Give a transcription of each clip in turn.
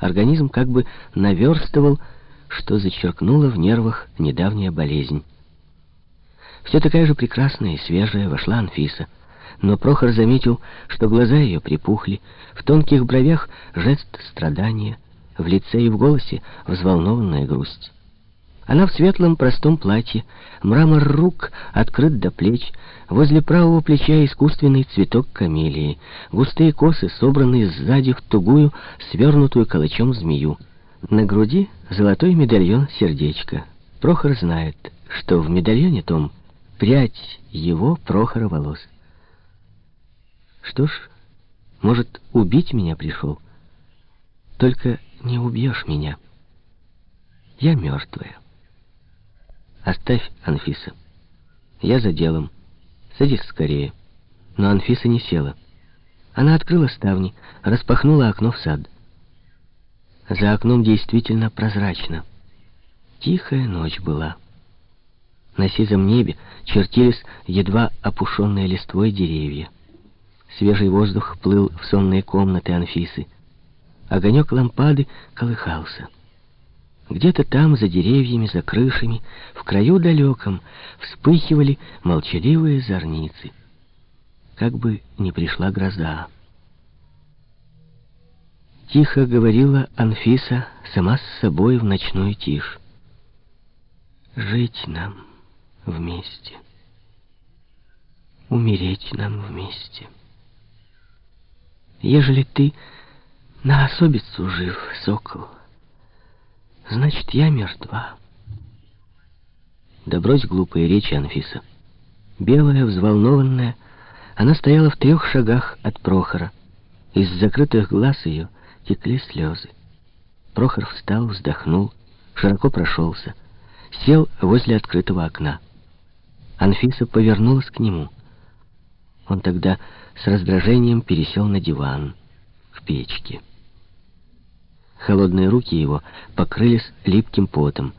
Организм как бы наверстывал, что зачеркнула в нервах недавняя болезнь. Все такая же прекрасная и свежая вошла Анфиса. Но Прохор заметил, что глаза ее припухли, в тонких бровях жест страдания, в лице и в голосе взволнованная грусть. Она в светлом простом платье, мрамор рук открыт до плеч, возле правого плеча искусственный цветок камелии, густые косы, собранные сзади в тугую, свернутую калачом змею. На груди золотой медальон сердечко. Прохор знает, что в медальоне том прядь его, Прохора, волос. Что ж, может, убить меня пришел? Только не убьешь меня. Я мертвая. «Оставь, Анфиса. Я за делом. Садись скорее». Но Анфиса не села. Она открыла ставни, распахнула окно в сад. За окном действительно прозрачно. Тихая ночь была. На сизом небе чертились едва опушенные листвой деревья. Свежий воздух плыл в сонные комнаты Анфисы. Огонек лампады колыхался. Где-то там, за деревьями, за крышами, в краю далеком, вспыхивали молчаливые зорницы. Как бы не пришла гроза. Тихо говорила Анфиса сама с собой в ночную тишь. Жить нам вместе. Умереть нам вместе. Ежели ты на особицу жив, сокол, Значит, я мертва. Да брось глупые речи, Анфиса. Белая, взволнованная, она стояла в трех шагах от Прохора. Из закрытых глаз ее текли слезы. Прохор встал, вздохнул, широко прошелся, сел возле открытого окна. Анфиса повернулась к нему. Он тогда с раздражением пересел на диван в печке. Холодные руки его покрылись липким потом.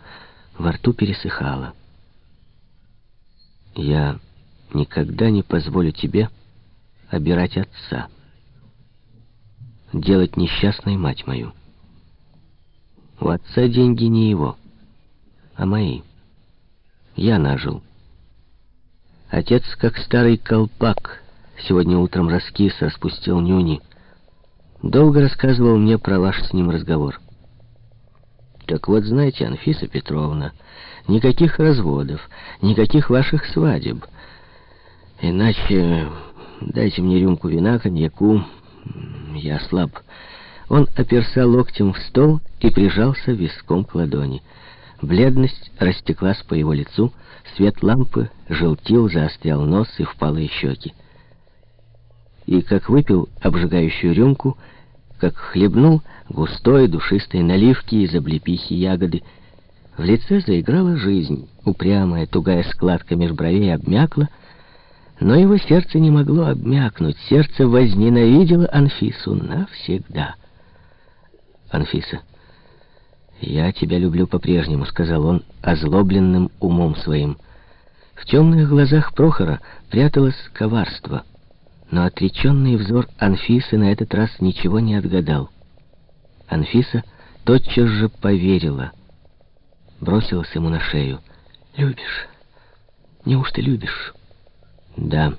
Во рту пересыхало. «Я никогда не позволю тебе обирать отца, делать несчастной мать мою. У отца деньги не его, а мои. Я нажил. Отец, как старый колпак, сегодня утром раскис, распустил нюни, Долго рассказывал мне про ваш с ним разговор. Так вот, знаете, Анфиса Петровна, никаких разводов, никаких ваших свадеб. Иначе дайте мне рюмку вина, коньяку. Я слаб. Он оперся локтем в стол и прижался виском к ладони. Бледность растеклась по его лицу, свет лампы желтил, заострял нос и впалые щеки и как выпил обжигающую рюмку, как хлебнул густой душистой наливки из облепихи ягоды, в лице заиграла жизнь, упрямая, тугая складка меж бровей обмякла, но его сердце не могло обмякнуть, сердце возненавидело Анфису навсегда. «Анфиса, я тебя люблю по-прежнему», — сказал он озлобленным умом своим. В темных глазах Прохора пряталось коварство — но отреченный взор Анфисы на этот раз ничего не отгадал. Анфиса тотчас же поверила. Бросилась ему на шею. «Любишь? Неужто любишь?» «Да.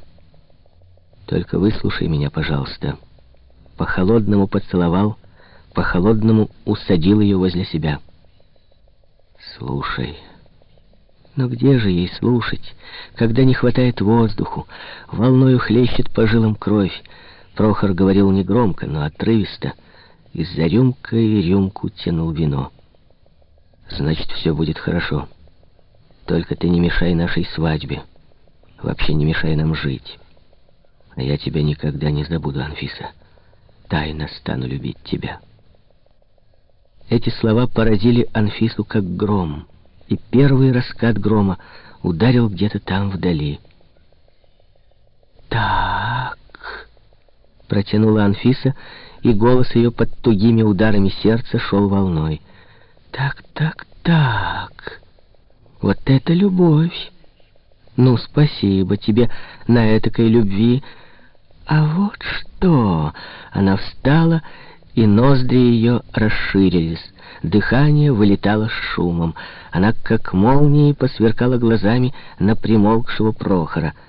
Только выслушай меня, пожалуйста». По-холодному поцеловал, по-холодному усадил ее возле себя. «Слушай». Но где же ей слушать, когда не хватает воздуху, волною хлещет по жилам кровь? Прохор говорил негромко, но отрывисто, и за рюмкой рюмку тянул вино. Значит, все будет хорошо. Только ты не мешай нашей свадьбе. Вообще не мешай нам жить. А я тебя никогда не забуду, Анфиса. Тайно стану любить тебя. Эти слова поразили Анфису как гром и первый раскат грома ударил где-то там вдали. «Так...» — протянула Анфиса, и голос ее под тугими ударами сердца шел волной. «Так, так, так... Вот это любовь! Ну, спасибо тебе на этакой любви. А вот что...» Она встала и ноздри ее расширились. Дыхание вылетало с шумом. Она, как молнией, посверкала глазами на примолкшего Прохора —